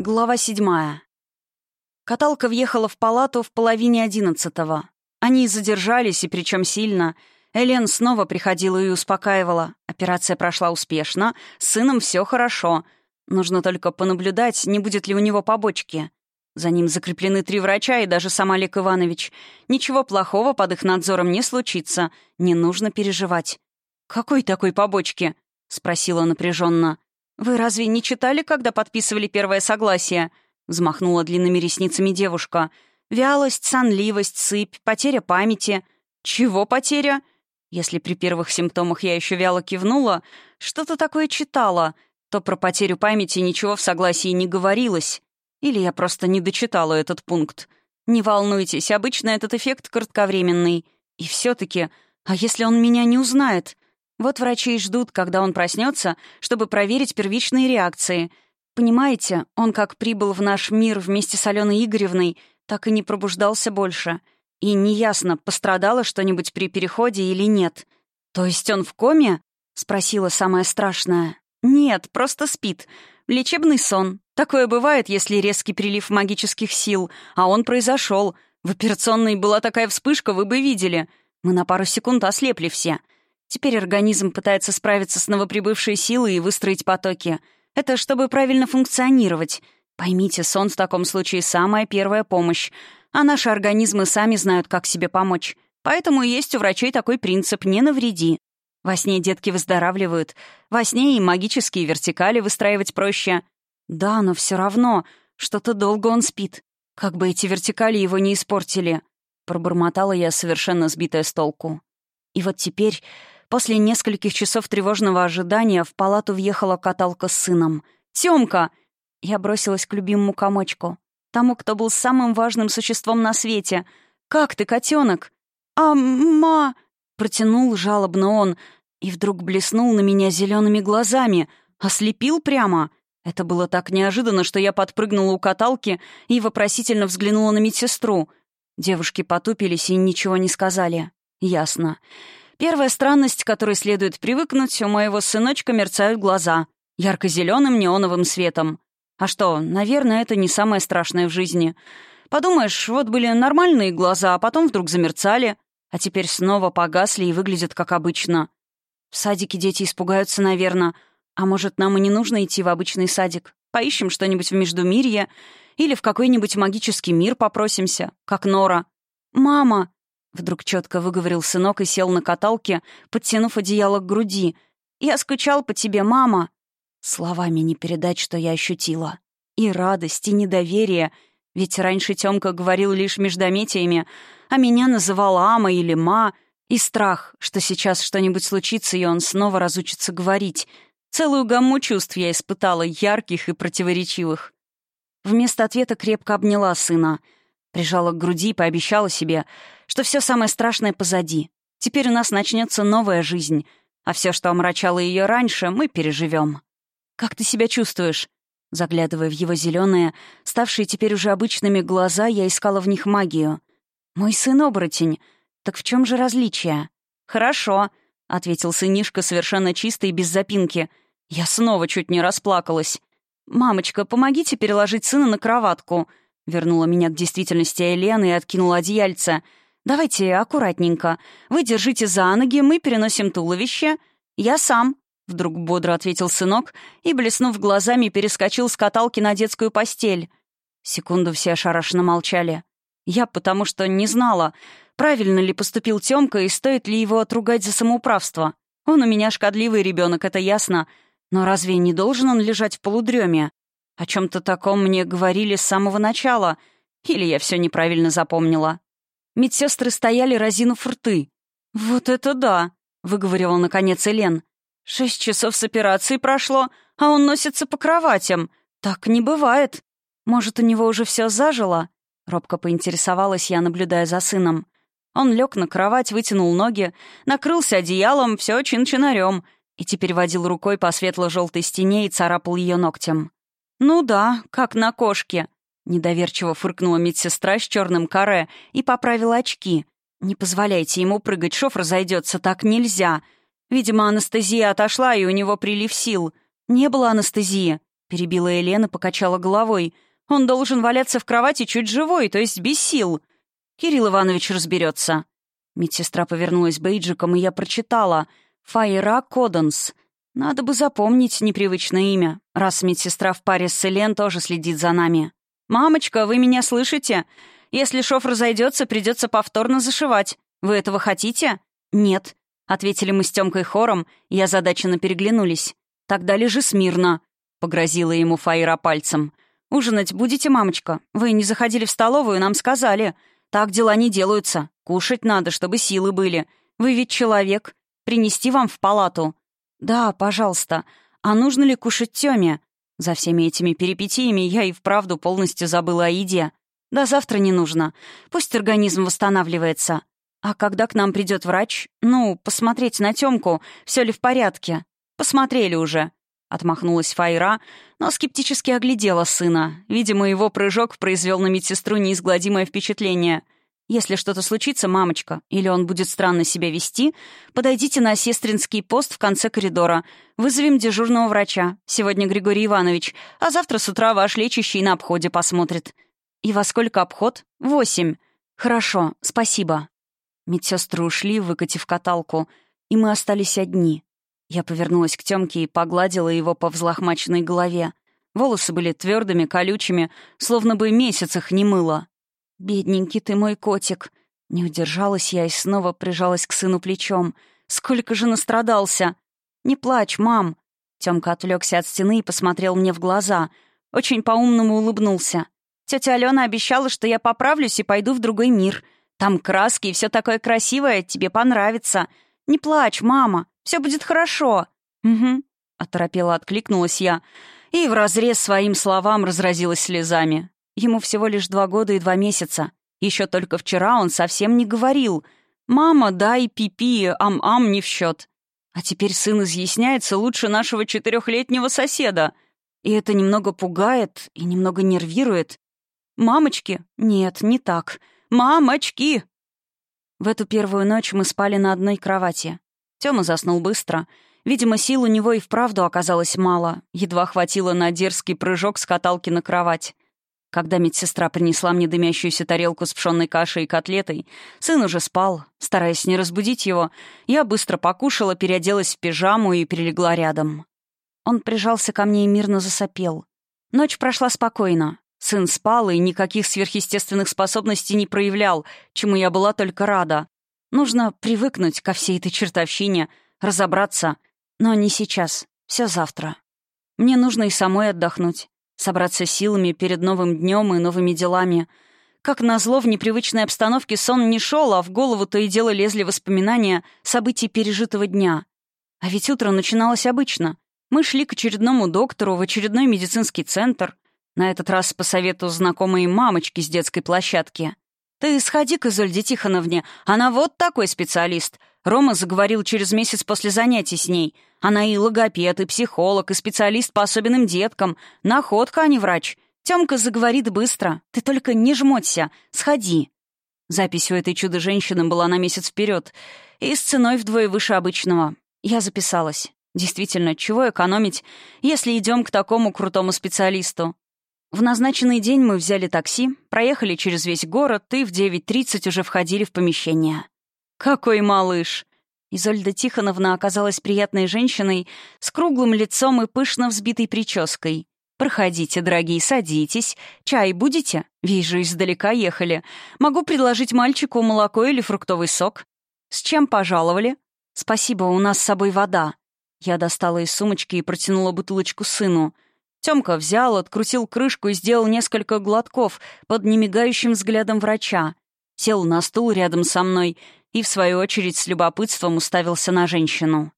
Глава седьмая. Каталка въехала в палату в половине одиннадцатого. Они задержались, и причем сильно. Элен снова приходила и успокаивала. Операция прошла успешно, с сыном все хорошо. Нужно только понаблюдать, не будет ли у него побочки. За ним закреплены три врача и даже сам Олег Иванович. Ничего плохого под их надзором не случится. Не нужно переживать. «Какой такой побочки?» — спросила напряженно. «Вы разве не читали, когда подписывали первое согласие?» — взмахнула длинными ресницами девушка. «Вялость, сонливость, сыпь, потеря памяти». «Чего потеря?» Если при первых симптомах я еще вяло кивнула, что-то такое читала, то про потерю памяти ничего в согласии не говорилось. Или я просто не дочитала этот пункт. Не волнуйтесь, обычно этот эффект кратковременный. И все-таки, а если он меня не узнает? Вот врачи и ждут, когда он проснется, чтобы проверить первичные реакции. Понимаете, он как прибыл в наш мир вместе с Аленой Игоревной, так и не пробуждался больше. И неясно, пострадало что-нибудь при переходе или нет. «То есть он в коме?» — спросила самое страшное. «Нет, просто спит. Лечебный сон. Такое бывает, если резкий прилив магических сил. А он произошел. В операционной была такая вспышка, вы бы видели. Мы на пару секунд ослепли все. Теперь организм пытается справиться с новоприбывшей силой и выстроить потоки. Это чтобы правильно функционировать. Поймите, сон в таком случае — самая первая помощь. А наши организмы сами знают, как себе помочь. Поэтому есть у врачей такой принцип «не навреди». Во сне детки выздоравливают. Во сне и магические вертикали выстраивать проще. Да, но все равно. Что-то долго он спит. Как бы эти вертикали его не испортили. Пробормотала я, совершенно сбитая с толку. И вот теперь После нескольких часов тревожного ожидания в палату въехала каталка с сыном. «Тёмка!» Я бросилась к любимому комочку. Тому, кто был самым важным существом на свете. «Как ты, котенок? «А, ма...» Протянул жалобно он. И вдруг блеснул на меня зелеными глазами. Ослепил прямо. Это было так неожиданно, что я подпрыгнула у каталки и вопросительно взглянула на медсестру. Девушки потупились и ничего не сказали. «Ясно. Первая странность, к которой следует привыкнуть, у моего сыночка мерцают глаза ярко-зеленым неоновым светом. А что, наверное, это не самое страшное в жизни. Подумаешь, вот были нормальные глаза, а потом вдруг замерцали, а теперь снова погасли и выглядят как обычно. В садике дети испугаются, наверное. А может, нам и не нужно идти в обычный садик? Поищем что-нибудь в Междумирье или в какой-нибудь магический мир попросимся, как Нора. «Мама!» Вдруг четко выговорил сынок и сел на каталке, подтянув одеяло к груди. «Я скучал по тебе, мама!» Словами не передать, что я ощутила. И радость, и недоверие. Ведь раньше Тёмка говорил лишь междометиями, а меня называла Ама или Ма, и страх, что сейчас что-нибудь случится, и он снова разучится говорить. Целую гамму чувств я испытала, ярких и противоречивых. Вместо ответа крепко обняла сына. Прижала к груди и пообещала себе — что все самое страшное позади. Теперь у нас начнется новая жизнь, а все, что омрачало ее раньше, мы переживем. «Как ты себя чувствуешь?» Заглядывая в его зеленые, ставшие теперь уже обычными глаза, я искала в них магию. «Мой сын оборотень. Так в чем же различие?» «Хорошо», — ответил сынишка совершенно чисто и без запинки. Я снова чуть не расплакалась. «Мамочка, помогите переложить сына на кроватку», — вернула меня к действительности Елена и откинула одеяльце — «Давайте аккуратненько. Вы держите за ноги, мы переносим туловище. Я сам», — вдруг бодро ответил сынок и, блеснув глазами, перескочил с каталки на детскую постель. Секунду все ошарашенно молчали. Я потому что не знала, правильно ли поступил Тёмка и стоит ли его отругать за самоуправство. Он у меня шкодливый ребенок, это ясно. Но разве не должен он лежать в полудреме? О чем то таком мне говорили с самого начала. Или я все неправильно запомнила. Медсестры стояли, разинув рты. «Вот это да!» — выговорила наконец Элен. «Шесть часов с операции прошло, а он носится по кроватям. Так не бывает. Может, у него уже все зажило?» Робко поинтересовалась я, наблюдая за сыном. Он лег на кровать, вытянул ноги, накрылся одеялом, все чин-чинарем, и теперь водил рукой по светло-желтой стене и царапал ее ногтем. «Ну да, как на кошке», Недоверчиво фыркнула медсестра с черным каре и поправила очки. «Не позволяйте ему прыгать, шов разойдется, так нельзя. Видимо, анестезия отошла, и у него прилив сил. Не было анестезии», — перебила Елена, покачала головой. «Он должен валяться в кровати чуть живой, то есть без сил. Кирилл Иванович разберется». Медсестра повернулась бейджиком, и я прочитала. Файра Коденс». Надо бы запомнить непривычное имя, раз медсестра в паре с Элен тоже следит за нами. «Мамочка, вы меня слышите? Если шов разойдется, придется повторно зашивать. Вы этого хотите?» «Нет», — ответили мы с Тёмкой хором, и озадаченно переглянулись. «Тогда лежи смирно», — погрозила ему Фаира пальцем. «Ужинать будете, мамочка? Вы не заходили в столовую, нам сказали. Так дела не делаются. Кушать надо, чтобы силы были. Вы ведь человек. Принести вам в палату». «Да, пожалуйста. А нужно ли кушать Тёме?» За всеми этими перипетиями я и вправду полностью забыла о еде. Да завтра не нужно. Пусть организм восстанавливается. А когда к нам придет врач, ну, посмотреть на Тёмку, все ли в порядке. Посмотрели уже. Отмахнулась Файра, но скептически оглядела сына. Видимо, его прыжок произвел на медсестру неизгладимое впечатление — если что-то случится, мамочка, или он будет странно себя вести, подойдите на сестринский пост в конце коридора. Вызовем дежурного врача. Сегодня Григорий Иванович, а завтра с утра ваш лечащий на обходе посмотрит. И во сколько обход? Восемь. Хорошо, спасибо. Медсестры ушли, выкатив каталку, и мы остались одни. Я повернулась к Тёмке и погладила его по взлохмаченной голове. Волосы были твердыми, колючими, словно бы месяц их не мыло. «Бедненький ты мой котик!» Не удержалась я и снова прижалась к сыну плечом. «Сколько же настрадался!» «Не плачь, мам!» Тёмка отвлекся от стены и посмотрел мне в глаза. Очень по-умному улыбнулся. «Тётя Алена обещала, что я поправлюсь и пойду в другой мир. Там краски и все такое красивое, тебе понравится. Не плачь, мама, все будет хорошо». «Угу», — оторопела откликнулась я. И вразрез своим словам разразилась слезами. Ему всего лишь два года и два месяца. Еще только вчера он совсем не говорил «Мама, дай, пипи, ам-ам не в счет». А теперь сын изъясняется лучше нашего четырехлетнего соседа. И это немного пугает и немного нервирует. «Мамочки?» «Нет, не так. Мамочки!» В эту первую ночь мы спали на одной кровати. Тёма заснул быстро. Видимо, сил у него и вправду оказалось мало. Едва хватило на дерзкий прыжок с каталки на кровать. Когда медсестра принесла мне дымящуюся тарелку с пшенной кашей и котлетой, сын уже спал. Стараясь не разбудить его, я быстро покушала, переоделась в пижаму и перелегла рядом. Он прижался ко мне и мирно засопел. Ночь прошла спокойно. Сын спал и никаких сверхъестественных способностей не проявлял, чему я была только рада. Нужно привыкнуть ко всей этой чертовщине, разобраться. Но не сейчас, все завтра. Мне нужно и самой отдохнуть собраться силами перед новым днем и новыми делами. Как назло, в непривычной обстановке сон не шел, а в голову то и дело лезли воспоминания событий пережитого дня. А ведь утро начиналось обычно. Мы шли к очередному доктору в очередной медицинский центр, на этот раз по совету знакомой мамочки с детской площадки. «Ты сходи к Изольде Тихоновне, она вот такой специалист. Рома заговорил через месяц после занятий с ней. Она и логопед, и психолог, и специалист по особенным деткам. Находка, а не врач. Тёмка заговорит быстро. Ты только не жмоться. Сходи. Запись у этой чудо-женщины была на месяц вперед и с ценой вдвое выше обычного. Я записалась. Действительно, чего экономить, если идем к такому крутому специалисту? В назначенный день мы взяли такси, проехали через весь город и в 9.30 уже входили в помещение. «Какой малыш!» Изольда Тихоновна оказалась приятной женщиной с круглым лицом и пышно взбитой прической. «Проходите, дорогие, садитесь. Чай будете? Вижу, издалека ехали. Могу предложить мальчику молоко или фруктовый сок. С чем пожаловали?» «Спасибо, у нас с собой вода». Я достала из сумочки и протянула бутылочку сыну. Тёмка взял, открутил крышку и сделал несколько глотков под немигающим взглядом врача. Сел на стул рядом со мной — и, в свою очередь, с любопытством уставился на женщину.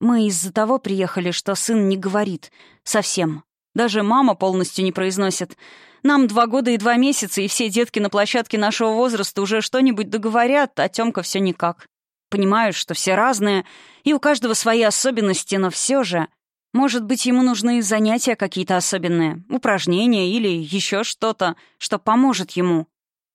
«Мы из-за того приехали, что сын не говорит. Совсем. Даже мама полностью не произносит. Нам два года и два месяца, и все детки на площадке нашего возраста уже что-нибудь договорят, а Тёмка всё никак. Понимаю, что все разные, и у каждого свои особенности, но всё же... Может быть, ему нужны занятия какие-то особенные, упражнения или ещё что-то, что поможет ему».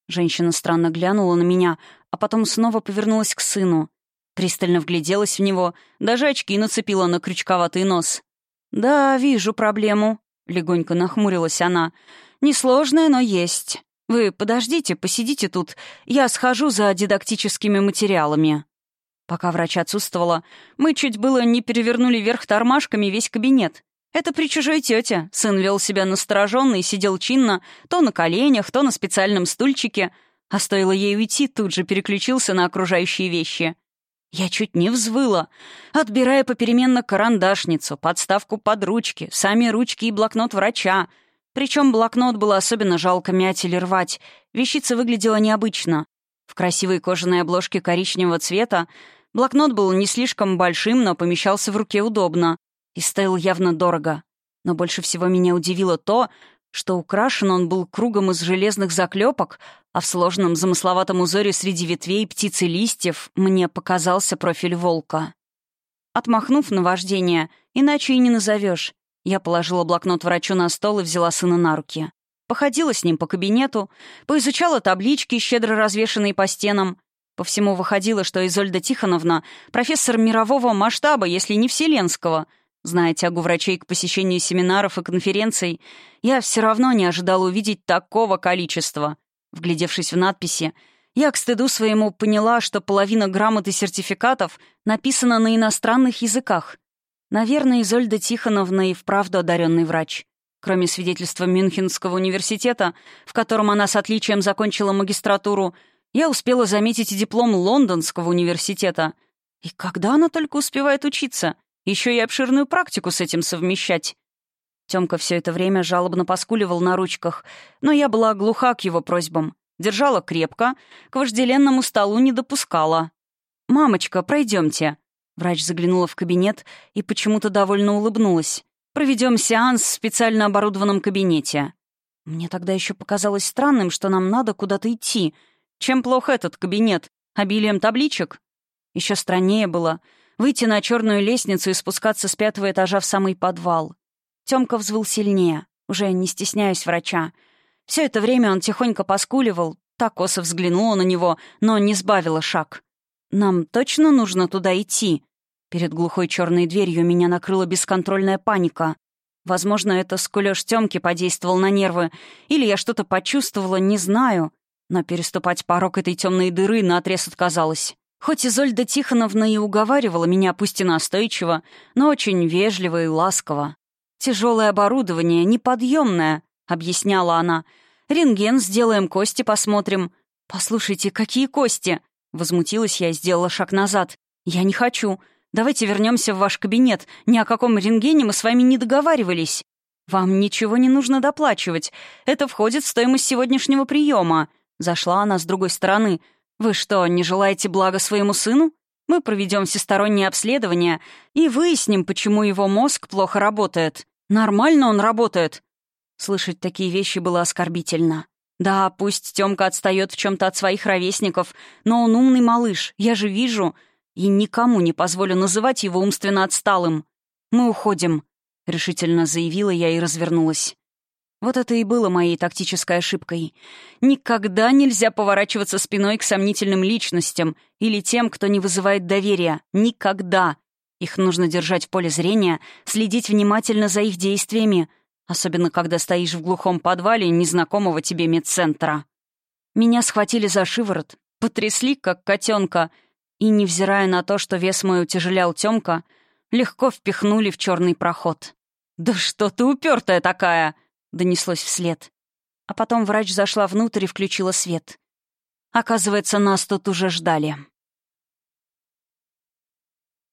Женщина странно глянула на меня, а потом снова повернулась к сыну. Пристально вгляделась в него, даже очки нацепила на крючковатый нос. «Да, вижу проблему», — легонько нахмурилась она. «Несложное, но есть. Вы подождите, посидите тут. Я схожу за дидактическими материалами». Пока врач отсутствовала, мы чуть было не перевернули вверх тормашками весь кабинет. Это при чужой тете. Сын вел себя настороженно и сидел чинно, то на коленях, то на специальном стульчике, А стоило ей уйти, тут же переключился на окружающие вещи. Я чуть не взвыла, отбирая попеременно карандашницу, подставку под ручки, сами ручки и блокнот врача. Причем блокнот было особенно жалко мять или рвать. Вещица выглядела необычно. В красивой кожаной обложке коричневого цвета блокнот был не слишком большим, но помещался в руке удобно и стоил явно дорого. Но больше всего меня удивило то, что украшен он был кругом из железных заклепок, а в сложном замысловатом узоре среди ветвей, птиц и листьев мне показался профиль волка. Отмахнув на вождение, иначе и не назовешь, я положила блокнот врачу на стол и взяла сына на руки. Походила с ним по кабинету, поизучала таблички, щедро развешанные по стенам. По всему выходило, что Изольда Тихоновна — профессор мирового масштаба, если не вселенского — Зная тягу врачей к посещению семинаров и конференций, я все равно не ожидала увидеть такого количества. Вглядевшись в надписи, я к стыду своему поняла, что половина грамот и сертификатов написана на иностранных языках. Наверное, Изольда Тихоновна и вправду одаренный врач. Кроме свидетельства Мюнхенского университета, в котором она с отличием закончила магистратуру, я успела заметить и диплом Лондонского университета. И когда она только успевает учиться? Еще и обширную практику с этим совмещать. Тёмка все это время жалобно поскуливал на ручках, но я была глуха к его просьбам. Держала крепко, к вожделенному столу не допускала. «Мамочка, пройдемте. Врач заглянула в кабинет и почему-то довольно улыбнулась. «Проведем сеанс в специально оборудованном кабинете». Мне тогда еще показалось странным, что нам надо куда-то идти. Чем плох этот кабинет? Обилием табличек? Еще страннее было — выйти на черную лестницу и спускаться с пятого этажа в самый подвал. Тёмка взвыл сильнее, уже не стесняясь врача. Все это время он тихонько поскуливал, так косо взглянула на него, но не сбавила шаг. «Нам точно нужно туда идти?» Перед глухой черной дверью меня накрыла бесконтрольная паника. Возможно, это скулёж Тёмки подействовал на нервы, или я что-то почувствовала, не знаю. Но переступать порог этой темной дыры наотрез отказалась. Хоть Изольда Тихоновна и уговаривала меня, пусть и настойчиво, но очень вежливо и ласково. «Тяжелое оборудование, неподъемное», — объясняла она. «Рентген сделаем, кости посмотрим». «Послушайте, какие кости?» Возмутилась я и сделала шаг назад. «Я не хочу. Давайте вернемся в ваш кабинет. Ни о каком рентгене мы с вами не договаривались». «Вам ничего не нужно доплачивать. Это входит в стоимость сегодняшнего приема». Зашла она с другой стороны — вы что, не желаете блага своему сыну? Мы проведем всестороннее обследование и выясним, почему его мозг плохо работает. Нормально он работает. Слышать такие вещи было оскорбительно. Да, пусть Тёмка отстает в чем то от своих ровесников, но он умный малыш, я же вижу, и никому не позволю называть его умственно отсталым. «Мы уходим», — решительно заявила я и развернулась. Вот это и было моей тактической ошибкой. Никогда нельзя поворачиваться спиной к сомнительным личностям или тем, кто не вызывает доверия. Никогда. Их нужно держать в поле зрения, следить внимательно за их действиями, особенно когда стоишь в глухом подвале незнакомого тебе медцентра. Меня схватили за шиворот, потрясли, как котенка, и, невзирая на то, что вес мой утяжелял Тёмка, легко впихнули в черный проход. «Да что ты упертая такая!» — донеслось вслед. А потом врач зашла внутрь и включила свет. Оказывается, нас тут уже ждали.